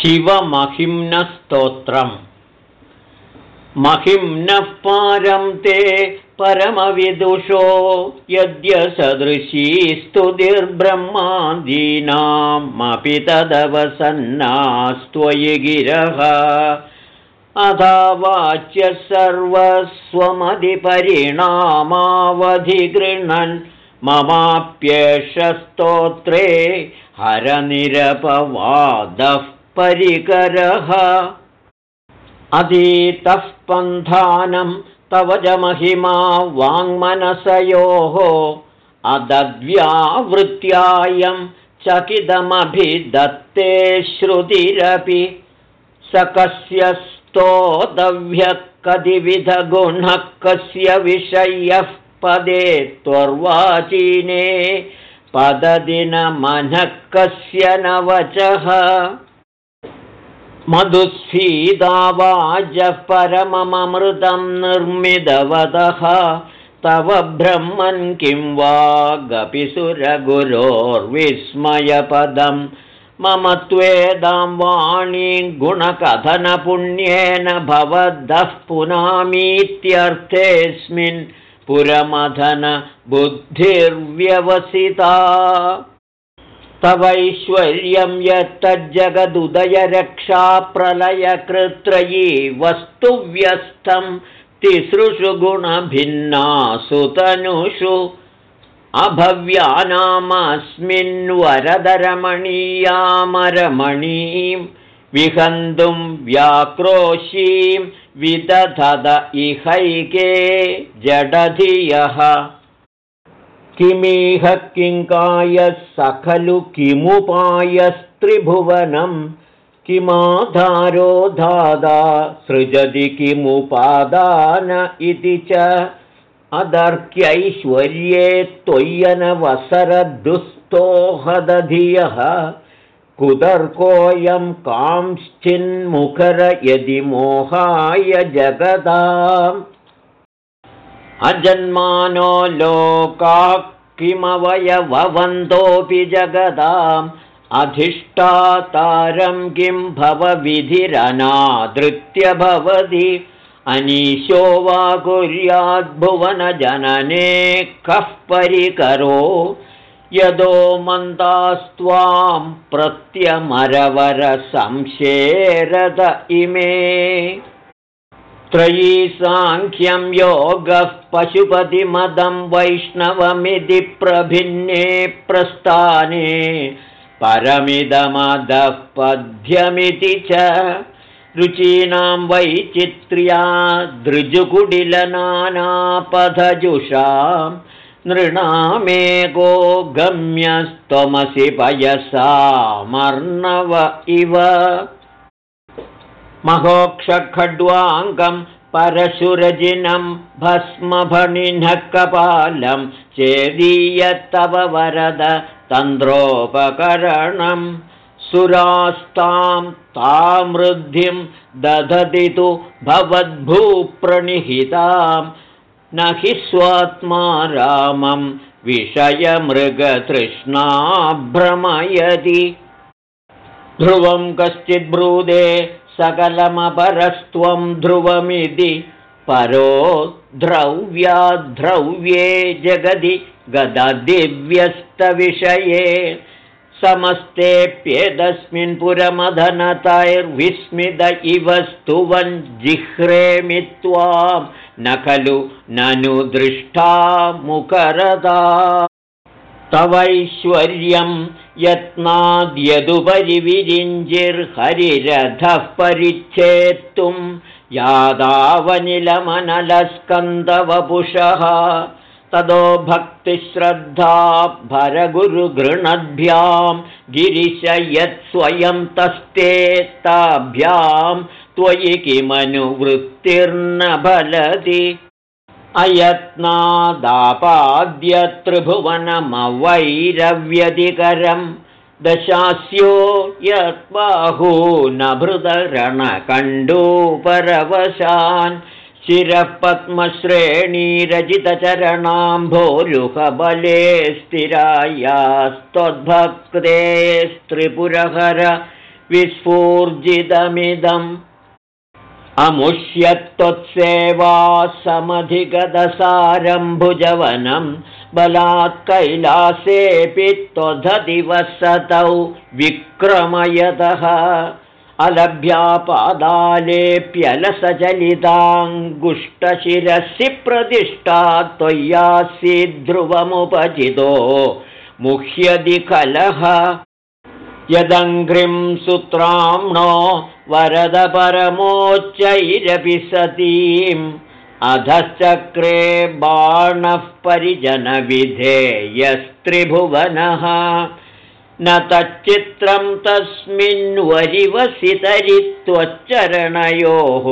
शिवमहिम्नस्तोत्रम्। महिम्नः पारं ते परमविदुषो यद्य सदृशी स्तुतिर्ब्रह्मादीनामपि तदवसन्नास्त्वयि गिरः। अथावाच्य सर्वस्वमधिपरिणामावधिगृह्णन्। ममाप्येष स्तोत्रे हरनिरपवादः परिकरः। अधीतः पन्थानं तव च महिमा वाङ्मनसयोः। अदद्व्यावृत्यायं चकितमभिदत्ते श्रुतिरपि। स कस्य स्तोतव्यः कतिविधगुणः कस्य विषयः पदे त्वर्वाचीने। पददिनमनः कस्य न वचः मधुस्फीदावाजः परमममृतं निर्मितवतः तव ब्रह्मन् किं वा गपिसुरगुरोर्विस्मयपदम् मम त्वेदां वाणी गुणकथनपुण्येन भवद्दः पुनामीत्यर्थेऽस्मिन् पुरमथन बुद्धिर्व्यवसिता तवैश्वर्यं यत्तज्जगदुदयरक्षाप्रलयकृत्रयी वस्तुव्यस्तं तिसृषु गुणभिन्नासु तनुषु अभव्यानामस्मिन्वरदरमणीयामरमणीं विहन्तुं व्याक्रोशीं विदधद इहैके जडधियः किमिह किङ्कायः स खलु किमाधारो धादा सृजति किमुपादान इति च? अदर्क्यैश्वर्ये त्वय्यनवसरदुस्तोहदधियः कुदर्कोऽयं कांश्चिन्मुखर यदि मोहाय जगदाम् अजन्मानो लोकाः किमवयववन्तोऽपि जगदाम्। अधिष्ठातारं किं भवविधिरनादृत्य भवति। अनीशो वा कुर्याद्भुवनजनने कः परिकरो। यदो मन्दास्त्वां प्रत्यमरवरसंशेरद इमे त्रयी साङ्ख्यं योगः पशुपतिमदं वैष्णवमिति प्रभिन्ने प्रस्थाने परमिदमदः पद्यमिति च रुचीनां वैचित्र्या दृजुकुडिलनानापथजुषां नृणामेको गम्यस्त्वमसि पयसामर्णव इव महोक्षखड्वाङ्गं परशुरजिनं भस्मभणिनः कपालं चेदीयत्तव वरद तन्द्रोपकरणं सुरास्तां तामृद्धिं दधति तु भवद्भूप्रणिहितां न हि स्वात्मा रामं विषयमृगतृष्णा भ्रमयति ध्रुवं कश्चिद्ब्रूदे सकलमपरस्त्वं ध्रुवमिति परो द्रव्याद्रव्ये जगदि गददिव्यस्तविषये समस्तेऽप्येतस्मिन् पुरमधनतैर्विस्मित इव स्तुवन् जिह्रेमि त्वां न खलु ननु दृष्टा मुकरदा तवैश्वर्यं यत्नाद्यदुपरि विरिञ्जिर्हरिरथः परिच्छेत्तुं यादावनिलमनलस्कन्दवपुषः। तदो भक्तिश्रद्धा भरगुरुगृणद्भ्यां गिरिश यत्स्वयं तस्ते ताभ्यां त्वयि किमनुवृत्तिर्न बलति अयत्नादापाद्यत्रिभुवनमवैरव्यधिकरं दशास्यो यत्बाहूनभृतरणकण्डूपरवशान् शिरः पद्मश्रेणीरजितचरणाम्भोरुहबले स्थिरायास्त्वद्भक्ते स्त्रिपुरहर विस्फूर्जितमिदम् अमुष्यत्वत्सेवा समधिगतसारम्भुजवनं बलात् कैलासेऽपि त्वधदिवसतौ विक्रमयतः अलभ्यापादालेऽप्यलसचलिताङ्गुष्टशिरसि प्रतिष्ठा त्वय्यासीद्ध्रुवमुपचितो मुह्यदि कलः यदङ्घ्रिं सुत्राम्णो वरदपरमोच्चैरपि सतीम्। अधश्चक्रे बाणः परिजनविधेयस्त्रिभुवनः। न तच्चित्रं तस्मिन्वरिवसितरि त्वच्चरणयोः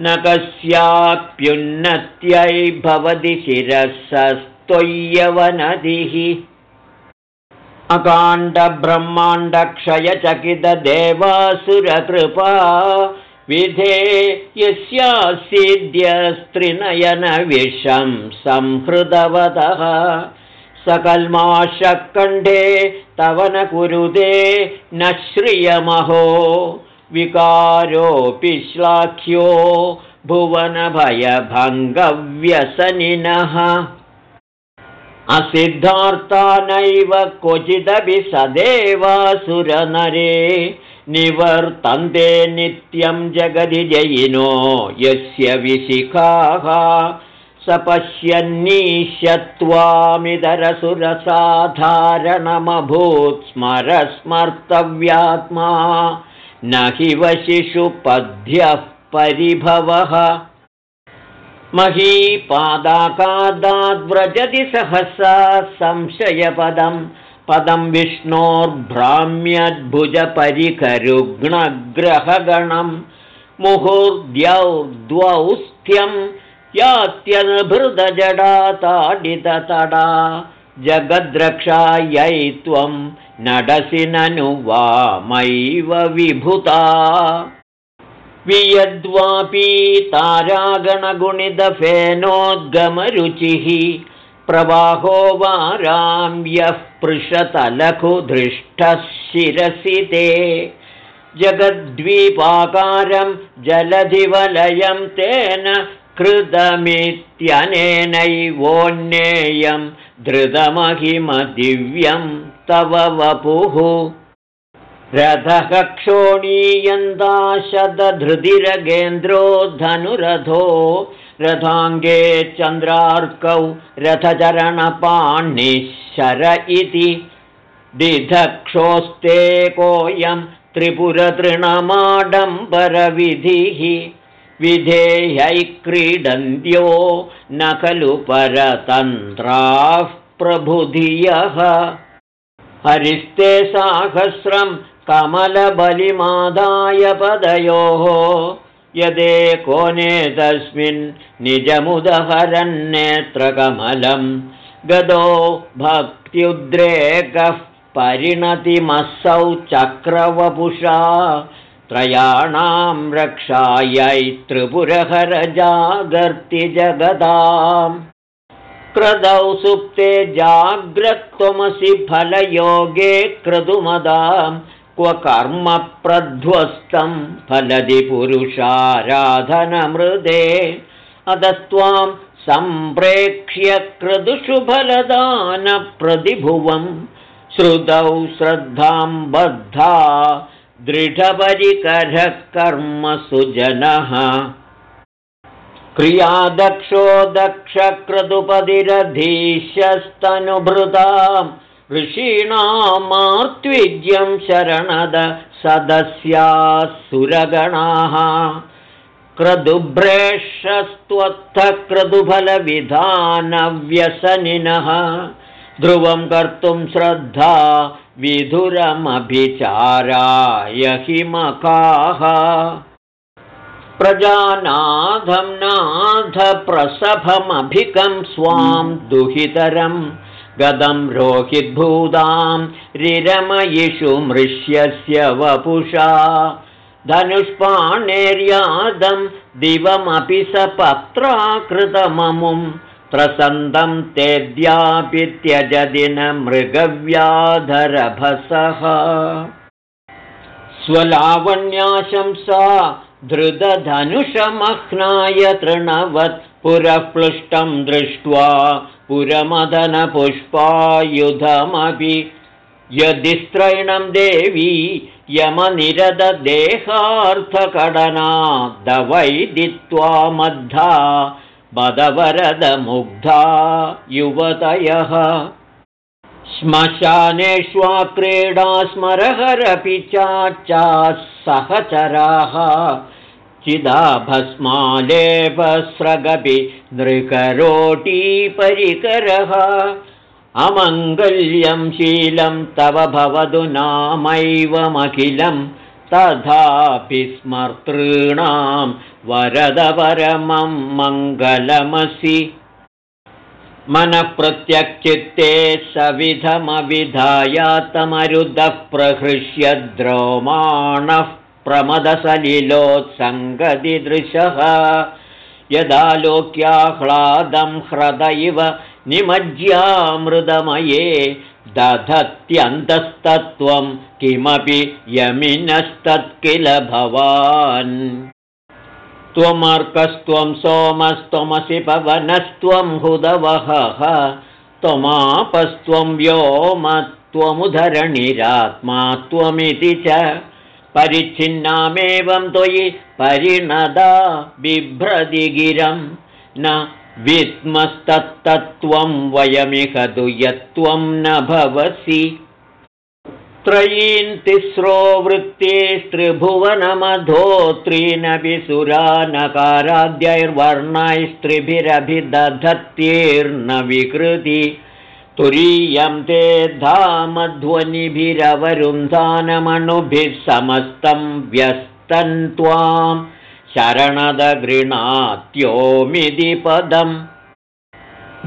न कस्याप्युन्नत्यै भवति शिरसस्त्वय्यवनदिः अकाण्डब्रह्माण्डक्षयचकितदेवासुरकृपा विधे यस्यासीद्यस्त्रिनयनविषं संहृदवतः सकल्माशकण्ठे तव न कुरुते न श्रियमहो। विकारोऽपि श्लाघ्यो भुवनभयभङ्गव्यसनिनः असिद्धार्था नैव क्वचिदपि सदेवासुरनरे निवर्तन्ते नित्यं जगदि जयिनो यस्य विशिखाः स पश्यन्नीशत्वामिदरसुरसाधारणमभूत् स्मरस्मर्तव्यात्मा न हि वशिषुपद्यः परिभवः महीपादाकादाद्व्रजति सहसा संशयपदं। पदं विष्णोर्भ्राम्यद्भुजपरिकरुग्णग्रहगणं मुहुर्द्यौ द्वौस्थ्यं यात्यनभृतजडाताडिततडा। जगद्रक्षायै त्वं नडसि ननु वामैव विभुता वियद्वापी तारागणगुणितफेनोद्गमरुचिः प्रवाहो वारां यः पृषतलघुधृष्टः शिरसि ते। जगद्वीपाकारं जलधिवलयं तेन कृतमित्यनेनैवोन्नेयं धृतमहिमदिव्यं तव वपुः रथः क्षोणीयन्दाशदधृतिरगेन्द्रो धनुरथो रथाङ्गे चन्द्रार्कौ रथचरणपाणिशर इति दिधक्षोस्ते कोऽयं त्रिपुरतृणमाडम्बरविधिः विधेयै क्रीडन्त्यो न खलु परतन्त्राः प्रबुधियः हरिस्ते साहस्रं कमलबलिमादाय पदयोः यदे कोनेतस्मिन् निजमुदहरन्नेत्रकमलं गदो भक्त्युद्रेकः परिणतिमसौ चक्रवपुषा त्रयाणां रक्षायै त्रिपुरहरजागर्ति जगदाम् क्रदौ सुप्ते जाग्रत्वमसि फलयोगे क्रतुमदां क्व कर्मप्रध्वस्तं फलदि पुरुषाराधनमृदे। अदस्त्वां सम्प्रेक्ष्य क्रदुषु फलदानप्रतिभुवं श्रुतौ श्रद्धां बद्धा दृढपरिकरः कर्मसुजनः क्रियादक्षो दक्षक्रतुपतिरधीशस्तनुभृतां ऋषीणामार्त्विज्यं शरणद सदस्याः सुरगणाः क्रतुभ्रेष्ठस्त्वत्थक्रतुफलविधानव्यसनिनः ध्रुवं कर्तुं श्रद्धा विधुरमभिचाराय हिमकाः। प्रजानाथं नाथप्रसभमभिकं स्वां दुहितरं गदं रोहिद्भूतां रिरमयिषु मृष्यस्य वपुषा। धनुष्पाणेर्यादं दिवमपि स पत्राकृतममुं। प्रसन्दं तेद्यापि त्यजदिन मृगव्याधरभसः। स्वलावण्याशंसा धृतधनुषमह्नाय तृणवत् पुरःपृष्टं दृष्ट्वा पुरमदनपुष्पायुधमपि यदि स्त्रैणं देवी यमनिरददेहार्थकडनादवैदित्वा मद्धा बदवरदमुग्धा युवतयः। श्मशानेष्वा क्रीडा स्मरहरपि चाच्चाः सहचराः चिदाभस्मालेपस्रगपि नृकरोटीपरिकरः। अमङ्गल्यं शीलं तव भवतु नामैवमखिलं। तथापि स्मर्तॄणां वरदपरमं मङ्गलमसि। मनःप्रत्यक्चित्ते सविधमविधायातमरुदः प्रहृष्य द्रोमाणः प्रमदसलिलोत्सङ्गतिदृशः यदालोक्याह्लादं ह्रद इव निमज्यामृदमये दधत्यन्तस्तत्त्वं किमपि यमिनस्तत्किल भवान्। त्वमर्कस्त्वं सोमस्त्वमसि पवनस्त्वं हुदवहः त्वमापस्त्वं व्योमत्वमुधरणिरात्मा त्वमिति च परिच्छिन्नामेवं त्वयि परिणदा बिभ्रदिगिरं। न विद्मस्तत्तत्त्वं वयमिह तु यत्त्वं न भवसि। त्रयीन् तिस्रो वृत्तिस्त्रिभुवनमधोत्रीनपि सुरानकाराद्यैर्वर्णैस्त्रिभिरभिदधत्यैर्न विकृति तुरीयं ते धामध्वनिभिरवरुन्धानमणुभिः समस्तं व्यस्तन् त्वां शरणदगृणात्योमिति पदम्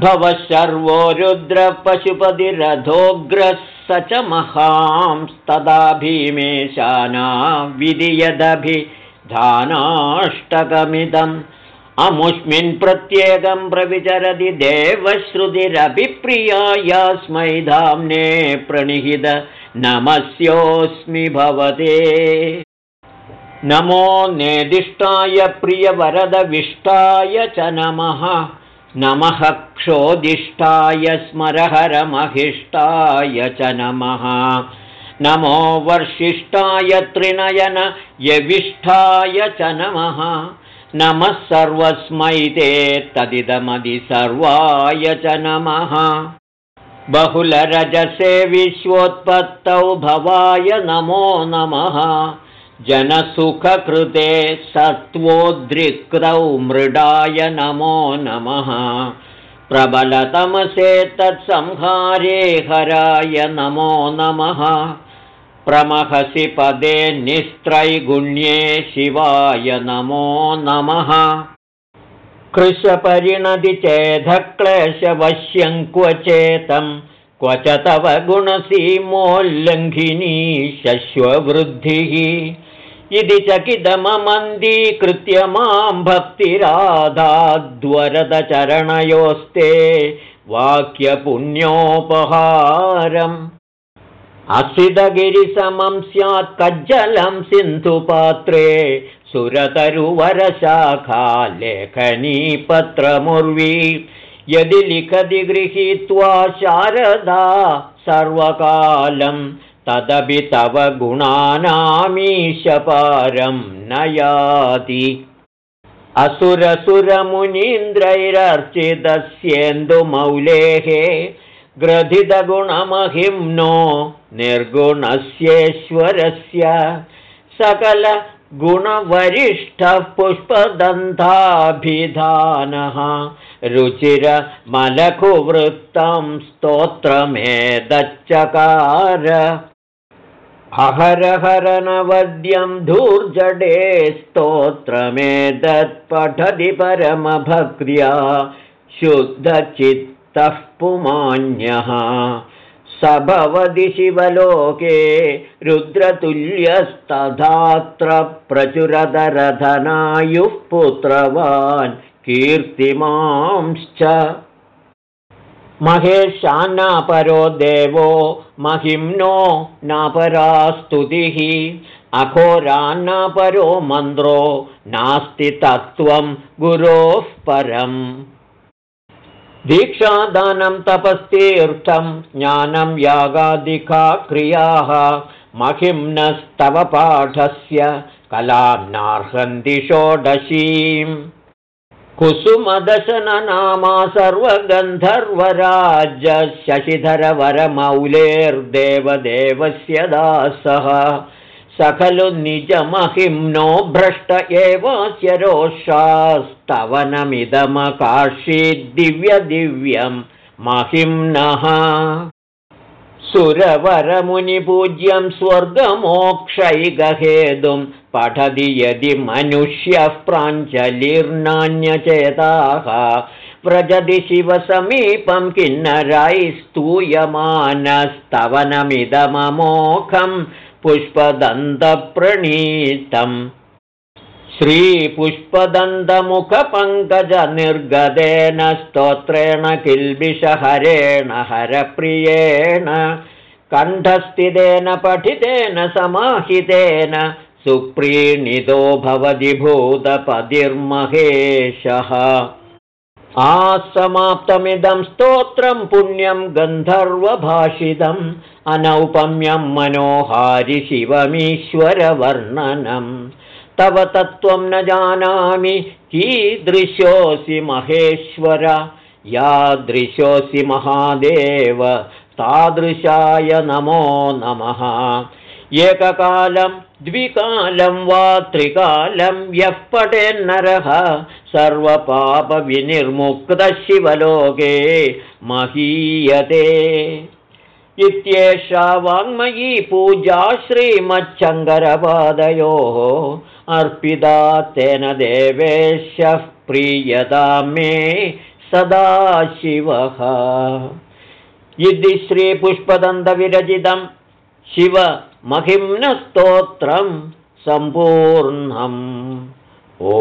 भवः सर्वो रुद्रपशुपतिरथोग्रः स च महांस्तदा भीमेशाना विधियदभिधानाष्टकमिदम् अमुष्मिन् प्रत्येकं प्रविचरति देवश्रुतिरभिप्रियायास्मै धाम्ने प्रणिहित नमस्योऽस्मि भवते। नमो नेदिष्टाय प्रियवरदविष्टाय च नमः। नमः क्षोदिष्टाय स्मरहरमहिष्टाय च नमः। नमो वर्षिष्ठाय त्रिनयन यविष्ठाय च नमः नमः सर्वस्मै ते तदिदमदि सर्वाय च नमः। बहुलरजसे विश्वोत्पत्तौ भवाय नमो नमः। जनसुखकृते सत्त्वोद्रिक्तौ मृडाय नमो नमः। प्रबलतमसे तत्संहारे हराय नमो नमः प्रमहसि पदे निस्त्रैगुण्ये शिवाय नमो नमः। चेधक्लेशवश्यं क्व चेतं क्व च तव गुणसीमोल्लङ्घिनी शश्ववृद्धिः। इति चकितममन्दीकृत्य मां भक्तिराधाद्वरदचरणयोस्ते वाक्यपुण्योपहारम् असिदगिरिसमं स्यात् कज्जलं सिन्धुपात्रे सुरतरुवरशाखा लेखनीपत्रमुर्वी यदि लिखति गृहीत्वा शारदा सर्वकालं तदपि तव गुणानामीशपारं न याति असुरसुरमुनीन्द्रैरर्चितस्येन्दुमौलेः ग्रथितगुणमहिम्नो निर्गुणस्येश्वरस्य सकलगुणवरिष्ठः पुष्पदन्ताभिधानः रुचिरमलकुवृत्तं स्तोत्रमेदच्चकार। अहरहरनवद्यं धूर्जडे स्तोत्रमेतत्पठति परमभक्र्या शुद्धचित्तः पुमान्यः। स भवति शिवलोके रुद्रतुल्यस्तथात्र प्रचुरतरधनायुः पुत्रवान् कीर्तिमांश्च। महेशान्नापरो देवो महिम्नो नापरा स्तुतिः अघोरान्नापरो मन्द्रो नास्ति तत्त्वं गुरोः परम् दीक्षादानं तपस्तीर्थं ज्ञानं यागादिका क्रियाः महिम्नस्तव पाठस्य कलां नार्हन्ति षोडशीम्। कुसुमदशननामा सर्वगन्धर्वराज शशिधरवरमौलेर्देवदेवस्य दासः स खलु निजमहिम्नो भ्रष्ट एवास्य रोषास्तवनमिदमकाशीद्दिव्यदिव्यं महिम्नः। सुरवरमुनिपूज्यं स्वर्गमोक्षैगहेतुं पठति यदि मनुष्यः प्राञ्जलिर्नान्यचेताः। व्रजति शिवसमीपं किन्नरैस्तूयमानस्तवनमिदममोखं पुष्पदन्तप्रणीतम्। श्रीपुष्पदन्तमुखपङ्कजनिर्गतेन स्तोत्रेण किल्बिषहरेण हरप्रियेण कण्ठस्थितेन पठितेन समाहितेन सुप्रीणितो भवति भूतपतिर्महेशः आसमाप्तमिदं स्तोत्रं पुण्यं गन्धर्वभाषितम् अनौपम्यं मनोहारि शिवमीश्वरवर्णनम् तव तत्त्वं न जानामि कीदृशोऽसि महेश्वर यादृशोऽसि महादेव तादृशाय नमो नमः। एककालं द्विकालं वा त्रिकालं यः पटेन्नरः सर्वपापविनिर्मुक्तशिवलोके महीयते। इत्येषा वाङ्मयी पूजा श्रीमच्छङ्करपादयोः अर्पिता तेन देवेशः प्रीयता मे सदाशिवः। इति श्रीपुष्पदन्तविरचितं शिवमहिम्नस्तोत्रं सम्पूर्णम्। ओ